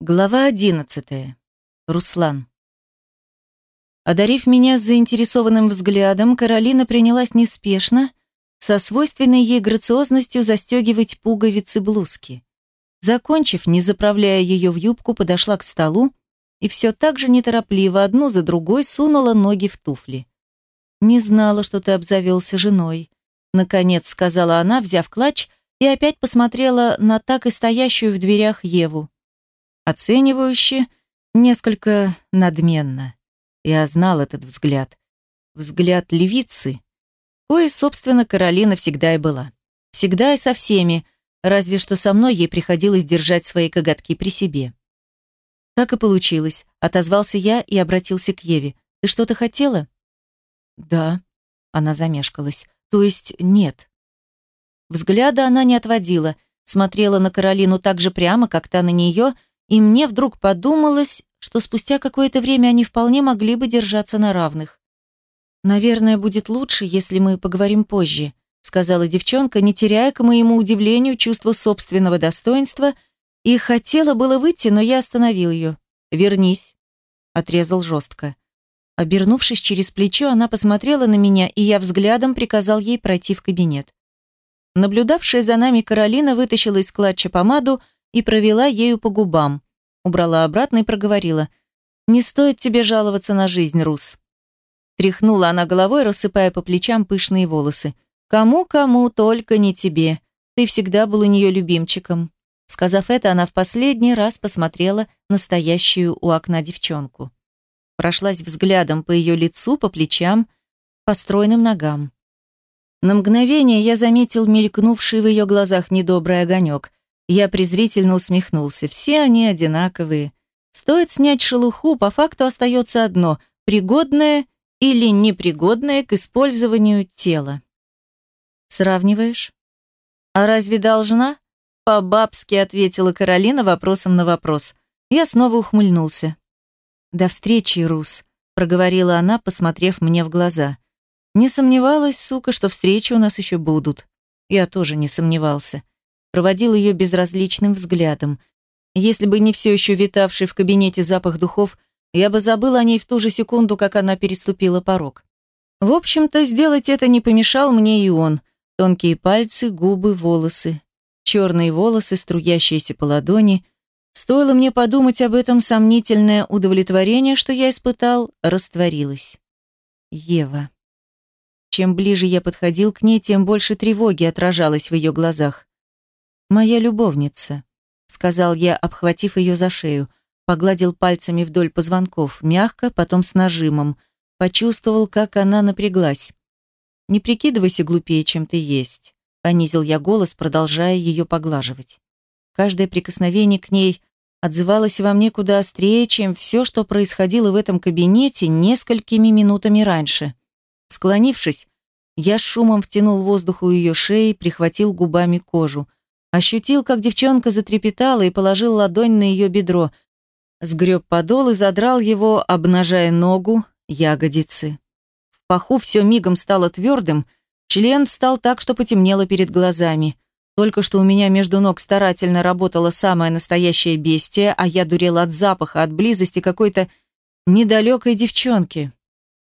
Глава одиннадцатая. Руслан. Одарив меня заинтересованным взглядом, Каролина принялась неспешно, со свойственной ей грациозностью застегивать пуговицы блузки. Закончив, не заправляя ее в юбку, подошла к столу и все так же неторопливо одну за другой сунула ноги в туфли. «Не знала, что ты обзавелся женой», — наконец сказала она, взяв клатч, и опять посмотрела на так и стоящую в дверях Еву оценивающе, несколько надменно. Я знал этот взгляд. Взгляд левицы, кое, собственно, Каролина всегда и была. Всегда и со всеми, разве что со мной ей приходилось держать свои коготки при себе. Так и получилось. Отозвался я и обратился к Еве. «Ты что-то хотела?» «Да», — она замешкалась. «То есть нет». Взгляда она не отводила, смотрела на Каролину так же прямо, как та на нее, — и мне вдруг подумалось, что спустя какое-то время они вполне могли бы держаться на равных. «Наверное, будет лучше, если мы поговорим позже», сказала девчонка, не теряя, к моему удивлению, чувства собственного достоинства, и хотела было выйти, но я остановил ее. «Вернись», — отрезал жестко. Обернувшись через плечо, она посмотрела на меня, и я взглядом приказал ей пройти в кабинет. Наблюдавшая за нами Каролина вытащила из клатча помаду, и провела ею по губам. Убрала обратно и проговорила. «Не стоит тебе жаловаться на жизнь, Рус». Тряхнула она головой, рассыпая по плечам пышные волосы. «Кому-кому, только не тебе. Ты всегда был у нее любимчиком». Сказав это, она в последний раз посмотрела на стоящую у окна девчонку. Прошлась взглядом по ее лицу, по плечам, по стройным ногам. На мгновение я заметил мелькнувший в ее глазах недобрый огонек. Я презрительно усмехнулся. Все они одинаковые. Стоит снять шелуху, по факту остается одно – пригодное или непригодное к использованию тело. Сравниваешь? А разве должна? По-бабски ответила Каролина вопросом на вопрос. Я снова ухмыльнулся. «До встречи, Рус», – проговорила она, посмотрев мне в глаза. «Не сомневалась, сука, что встречи у нас еще будут». Я тоже не сомневался проводил ее безразличным взглядом. Если бы не все еще витавший в кабинете запах духов, я бы забыл о ней в ту же секунду, как она переступила порог. В общем-то, сделать это не помешал мне и он. Тонкие пальцы, губы, волосы. Черные волосы, струящиеся по ладони. Стоило мне подумать об этом, сомнительное удовлетворение, что я испытал, растворилось. Ева. Чем ближе я подходил к ней, тем больше тревоги отражалось в ее глазах. «Моя любовница», — сказал я, обхватив ее за шею, погладил пальцами вдоль позвонков, мягко, потом с нажимом, почувствовал, как она напряглась. «Не прикидывайся глупее, чем ты есть», — понизил я голос, продолжая ее поглаживать. Каждое прикосновение к ней отзывалось во мне куда острее, чем все, что происходило в этом кабинете несколькими минутами раньше. Склонившись, я шумом втянул воздух у ее шеи, прихватил губами кожу — Ощутил, как девчонка затрепетала и положил ладонь на ее бедро. Сгреб подол и задрал его, обнажая ногу, ягодицы. В паху все мигом стало твердым, член встал так, что потемнело перед глазами. Только что у меня между ног старательно работала самая настоящая бестия, а я дурела от запаха, от близости какой-то недалекой девчонки.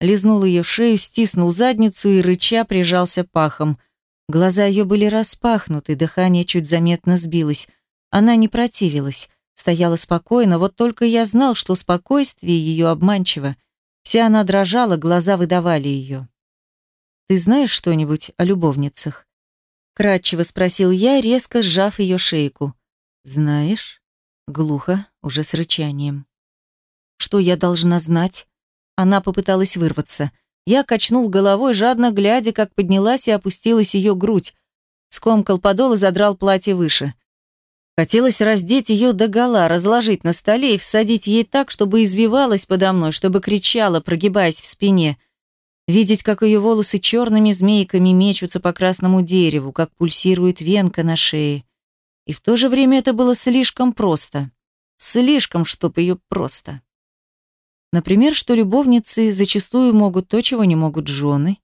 Лизнул ее шею, стиснул задницу и, рыча, прижался пахом – Глаза ее были распахнуты, дыхание чуть заметно сбилось. Она не противилась, стояла спокойно, вот только я знал, что спокойствие ее обманчиво. Вся она дрожала, глаза выдавали ее. «Ты знаешь что-нибудь о любовницах?» Кратчево спросил я, резко сжав ее шейку. «Знаешь?» Глухо, уже с рычанием. «Что я должна знать?» Она попыталась вырваться. Я качнул головой, жадно глядя, как поднялась и опустилась ее грудь. Скомкал подол и задрал платье выше. Хотелось раздеть ее догола, разложить на столе и всадить ей так, чтобы извивалась подо мной, чтобы кричала, прогибаясь в спине. Видеть, как ее волосы черными змейками мечутся по красному дереву, как пульсирует венка на шее. И в то же время это было слишком просто. Слишком, чтоб ее просто. Например, что любовницы зачастую могут то, чего не могут жены.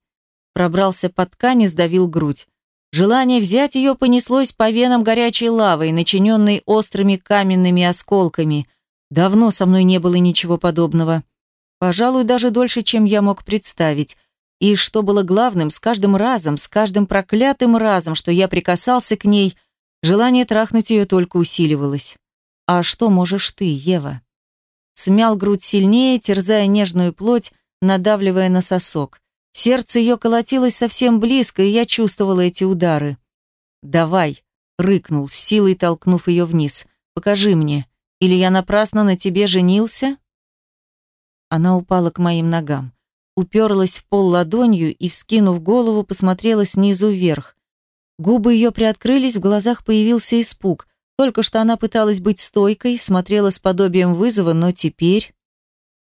Пробрался под ткань и сдавил грудь. Желание взять ее понеслось по венам горячей лавой, начиненной острыми каменными осколками. Давно со мной не было ничего подобного. Пожалуй, даже дольше, чем я мог представить. И что было главным, с каждым разом, с каждым проклятым разом, что я прикасался к ней, желание трахнуть ее только усиливалось. А что можешь ты, Ева? Смял грудь сильнее, терзая нежную плоть, надавливая на сосок. Сердце ее колотилось совсем близко, и я чувствовала эти удары. «Давай», — рыкнул, с силой толкнув ее вниз. «Покажи мне. Или я напрасно на тебе женился?» Она упала к моим ногам уперлась в пол ладонью и, вскинув голову, посмотрела снизу вверх. Губы ее приоткрылись, в глазах появился испуг. Только что она пыталась быть стойкой, смотрела с подобием вызова, но теперь...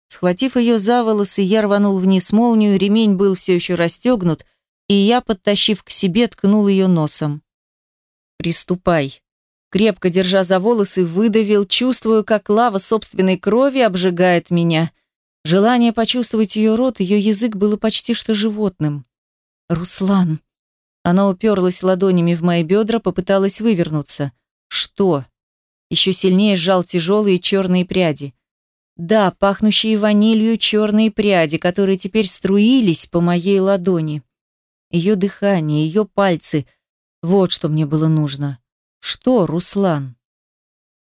Схватив ее за волосы, я рванул вниз молнию, ремень был все еще расстегнут, и я, подтащив к себе, ткнул ее носом. «Приступай». Крепко держа за волосы, выдавил, чувствую, как лава собственной крови обжигает меня. Желание почувствовать ее рот, ее язык было почти что животным. «Руслан!» Она уперлась ладонями в мои бедра, попыталась вывернуться. «Что?» Еще сильнее сжал тяжелые черные пряди. Да, пахнущие ванилью черные пряди, которые теперь струились по моей ладони. Ее дыхание, ее пальцы. Вот что мне было нужно. Что, Руслан?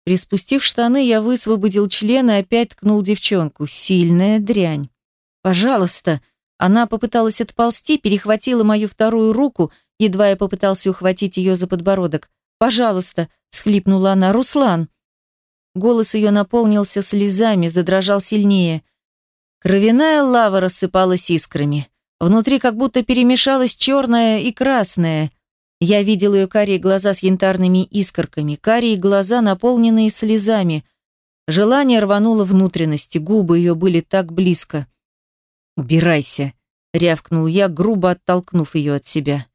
Приспустив штаны, я высвободил член и опять ткнул девчонку. Сильная дрянь. «Пожалуйста!» Она попыталась отползти, перехватила мою вторую руку, едва я попытался ухватить ее за подбородок. «Пожалуйста!» – схлипнула она. «Руслан!» Голос ее наполнился слезами, задрожал сильнее. Кровяная лава рассыпалась искрами. Внутри как будто перемешалось черное и красное. Я видел ее карие глаза с янтарными искорками, карие глаза, наполненные слезами. Желание рвануло внутренности, губы ее были так близко. «Убирайся», — рявкнул я, грубо оттолкнув ее от себя.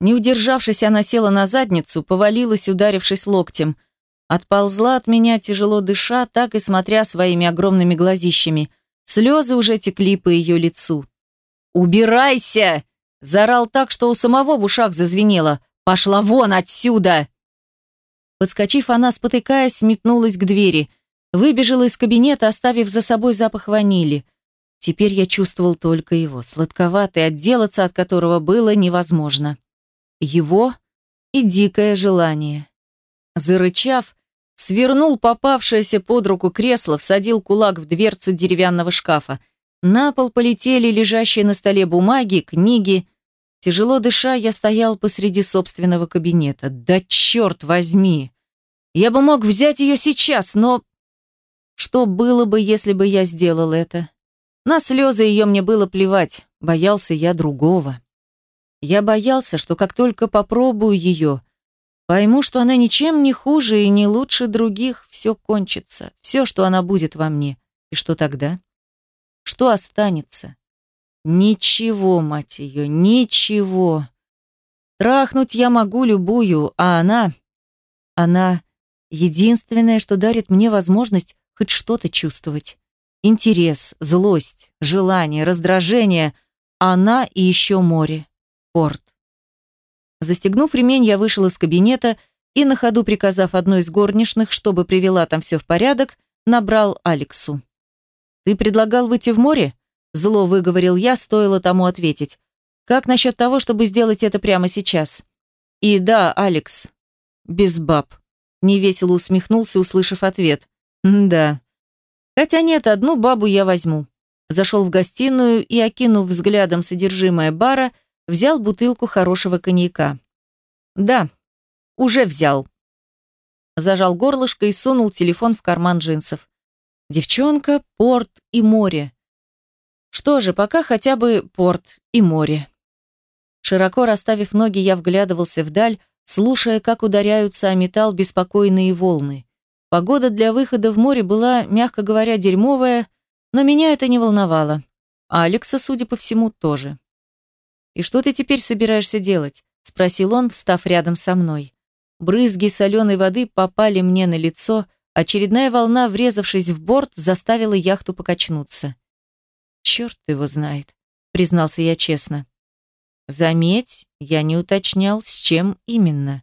Не удержавшись, она села на задницу, повалилась, ударившись локтем. Отползла от меня, тяжело дыша, так и смотря своими огромными глазищами. Слезы уже текли по ее лицу. «Убирайся!» Заорал так, что у самого в ушах зазвенело. «Пошла вон отсюда!» Подскочив, она, спотыкаясь, метнулась к двери. Выбежала из кабинета, оставив за собой запах ванили. Теперь я чувствовал только его, сладковатый, отделаться от которого было невозможно. Его и дикое желание. Зарычав, свернул попавшееся под руку кресло, всадил кулак в дверцу деревянного шкафа. На пол полетели лежащие на столе бумаги, книги. Тяжело дыша, я стоял посреди собственного кабинета. Да черт возьми! Я бы мог взять ее сейчас, но... Что было бы, если бы я сделал это? На слезы ее мне было плевать, боялся я другого. Я боялся, что как только попробую ее, пойму, что она ничем не хуже и не лучше других, все кончится, все, что она будет во мне. И что тогда? Что останется? Ничего, мать ее, ничего. Трахнуть я могу любую, а она... Она единственное, что дарит мне возможность хоть что-то чувствовать. Интерес, злость, желание, раздражение. Она и еще море. Порт. Застегнув ремень, я вышел из кабинета и, на ходу приказав одной из горничных, чтобы привела там все в порядок, набрал Алексу. «Ты предлагал выйти в море?» Зло выговорил я, стоило тому ответить. «Как насчет того, чтобы сделать это прямо сейчас?» «И да, Алекс, без баб», — невесело усмехнулся, услышав ответ. «Да. Хотя нет, одну бабу я возьму». Зашел в гостиную и, окинув взглядом содержимое бара, взял бутылку хорошего коньяка. «Да, уже взял». Зажал горлышко и сунул телефон в карман джинсов. Девчонка, порт и море. Что же, пока хотя бы порт и море. Широко расставив ноги, я вглядывался вдаль, слушая, как ударяются о металл беспокойные волны. Погода для выхода в море была, мягко говоря, дерьмовая, но меня это не волновало. А Алекса, судя по всему, тоже. «И что ты теперь собираешься делать?» – спросил он, встав рядом со мной. Брызги соленой воды попали мне на лицо – Очередная волна, врезавшись в борт, заставила яхту покачнуться. «Черт его знает», — признался я честно. Заметь, я не уточнял, с чем именно.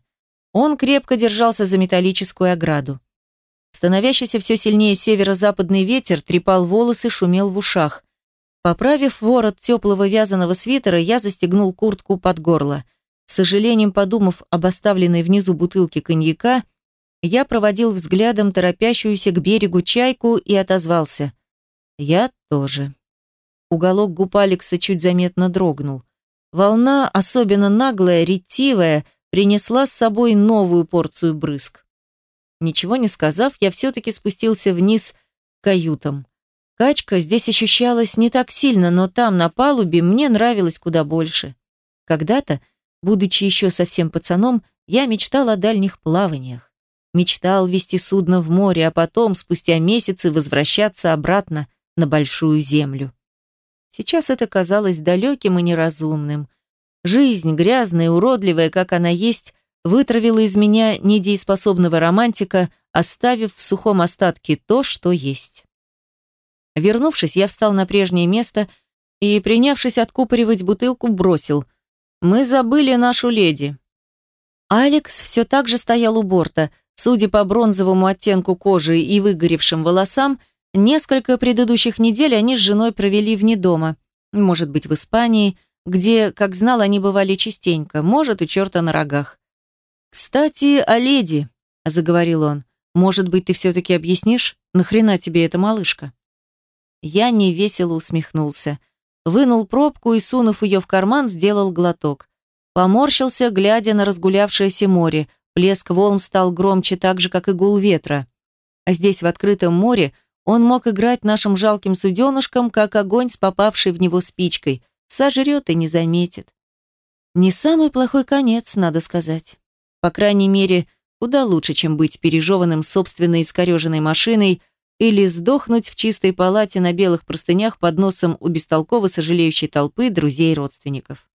Он крепко держался за металлическую ограду. Становящийся все сильнее северо-западный ветер трепал волосы, шумел в ушах. Поправив ворот теплого вязаного свитера, я застегнул куртку под горло. С сожалением подумав об оставленной внизу бутылке коньяка, я проводил взглядом торопящуюся к берегу чайку и отозвался. Я тоже. Уголок губ Алекса чуть заметно дрогнул. Волна, особенно наглая, ретивая, принесла с собой новую порцию брызг. Ничего не сказав, я все-таки спустился вниз к каютам. Качка здесь ощущалась не так сильно, но там, на палубе, мне нравилось куда больше. Когда-то, будучи еще совсем пацаном, я мечтал о дальних плаваниях. Мечтал вести судно в море, а потом, спустя месяцы, возвращаться обратно на большую землю. Сейчас это казалось далеким и неразумным. Жизнь, грязная и уродливая, как она есть, вытравила из меня недееспособного романтика, оставив в сухом остатке то, что есть. Вернувшись, я встал на прежнее место и, принявшись откупоривать бутылку, бросил. «Мы забыли нашу леди». Алекс все так же стоял у борта. Судя по бронзовому оттенку кожи и выгоревшим волосам, несколько предыдущих недель они с женой провели вне дома. Может быть, в Испании, где, как знал, они бывали частенько, может, у черта на рогах. «Кстати, о леди», — заговорил он. «Может быть, ты все-таки объяснишь, нахрена тебе эта малышка?» Я невесело усмехнулся. Вынул пробку и, сунув ее в карман, сделал глоток. Поморщился, глядя на разгулявшееся море. Плеск волн стал громче так же, как и гул ветра. А здесь, в открытом море, он мог играть нашим жалким суденышком, как огонь с попавшей в него спичкой. Сожрет и не заметит. Не самый плохой конец, надо сказать. По крайней мере, куда лучше, чем быть пережеванным собственной искореженной машиной или сдохнуть в чистой палате на белых простынях под носом у бестолково сожалеющей толпы друзей и родственников.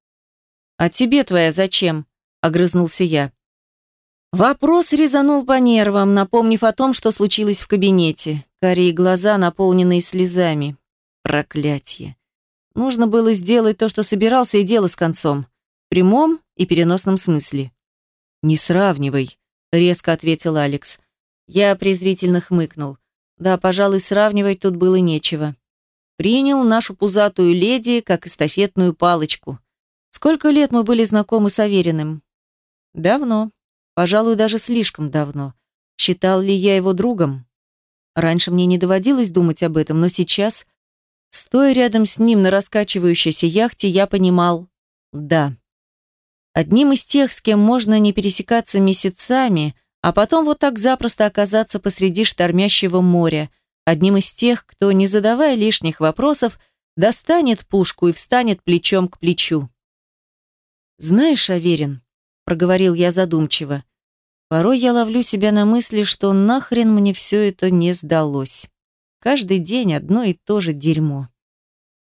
«А тебе твоя зачем?» – огрызнулся я. Вопрос резанул по нервам, напомнив о том, что случилось в кабинете. Карие глаза, наполненные слезами. Проклятье. Нужно было сделать то, что собирался, и дело с концом. В прямом и переносном смысле. «Не сравнивай», — резко ответил Алекс. Я презрительно хмыкнул. Да, пожалуй, сравнивать тут было нечего. Принял нашу пузатую леди как эстафетную палочку. Сколько лет мы были знакомы с Авериным? Давно. Пожалуй, даже слишком давно. Считал ли я его другом? Раньше мне не доводилось думать об этом, но сейчас, стоя рядом с ним на раскачивающейся яхте, я понимал – да. Одним из тех, с кем можно не пересекаться месяцами, а потом вот так запросто оказаться посреди штормящего моря. Одним из тех, кто, не задавая лишних вопросов, достанет пушку и встанет плечом к плечу. «Знаешь, Аверин», — проговорил я задумчиво, порой я ловлю себя на мысли, что нахрен мне все это не сдалось. Каждый день одно и то же дерьмо.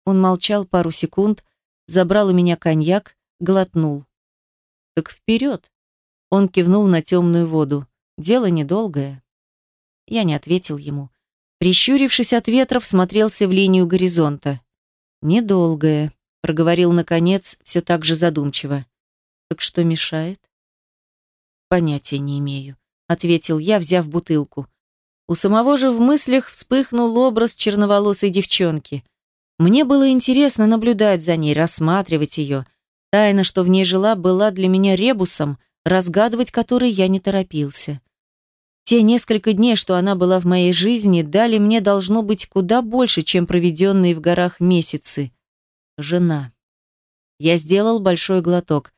Он молчал пару секунд, забрал у меня коньяк, глотнул. «Так вперед!» Он кивнул на темную воду. «Дело недолгое». Я не ответил ему. Прищурившись от ветров, смотрелся в линию горизонта. «Недолгое», — проговорил, наконец, все так же задумчиво. «Так что мешает?» «Понятия не имею», — ответил я, взяв бутылку. У самого же в мыслях вспыхнул образ черноволосой девчонки. Мне было интересно наблюдать за ней, рассматривать ее, Тайна, что в ней жила, была для меня ребусом, разгадывать который я не торопился. Те несколько дней, что она была в моей жизни, дали мне, должно быть, куда больше, чем проведенные в горах месяцы. Жена. Я сделал большой глоток.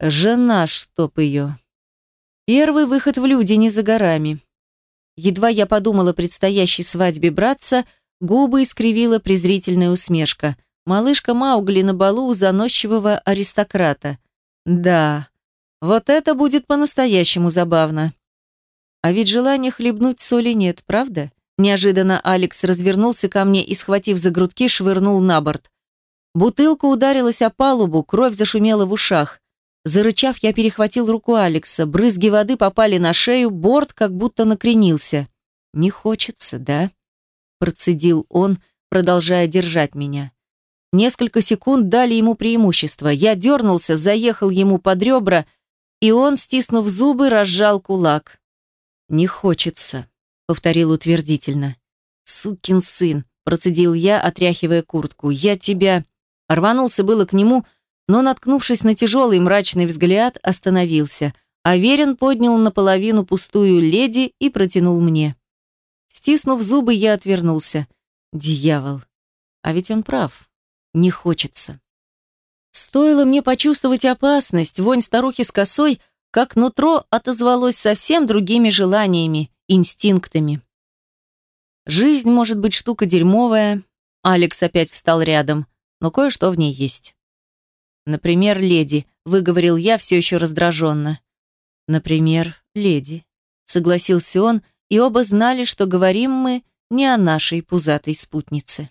Жена, чтоб ее. Первый выход в люди не за горами. Едва я подумала о предстоящей свадьбе братца, губы искривила презрительная усмешка. Малышка Маугли на балу у заносчивого аристократа. Да, вот это будет по-настоящему забавно. А ведь желания хлебнуть соли нет, правда? Неожиданно Алекс развернулся ко мне и, схватив за грудки, швырнул на борт. Бутылка ударилась о палубу, кровь зашумела в ушах. Зарычав, я перехватил руку Алекса. Брызги воды попали на шею, борт как будто накренился. «Не хочется, да?» Процедил он, продолжая держать меня. Несколько секунд дали ему преимущество. Я дернулся, заехал ему под ребра, и он, стиснув зубы, разжал кулак. «Не хочется», — повторил утвердительно. «Сукин сын», — процедил я, отряхивая куртку. «Я тебя...» Рванулся было к нему, но, наткнувшись на тяжелый мрачный взгляд, остановился, а Верин поднял наполовину пустую леди и протянул мне. Стиснув зубы, я отвернулся. Дьявол. А ведь он прав. Не хочется. Стоило мне почувствовать опасность, вонь старухи с косой, как нутро отозвалось совсем другими желаниями, инстинктами. Жизнь может быть штука дерьмовая. Алекс опять встал рядом, но кое-что в ней есть. Например, леди, выговорил я все еще раздраженно. Например, леди, согласился он, и оба знали, что говорим мы не о нашей пузатой спутнице.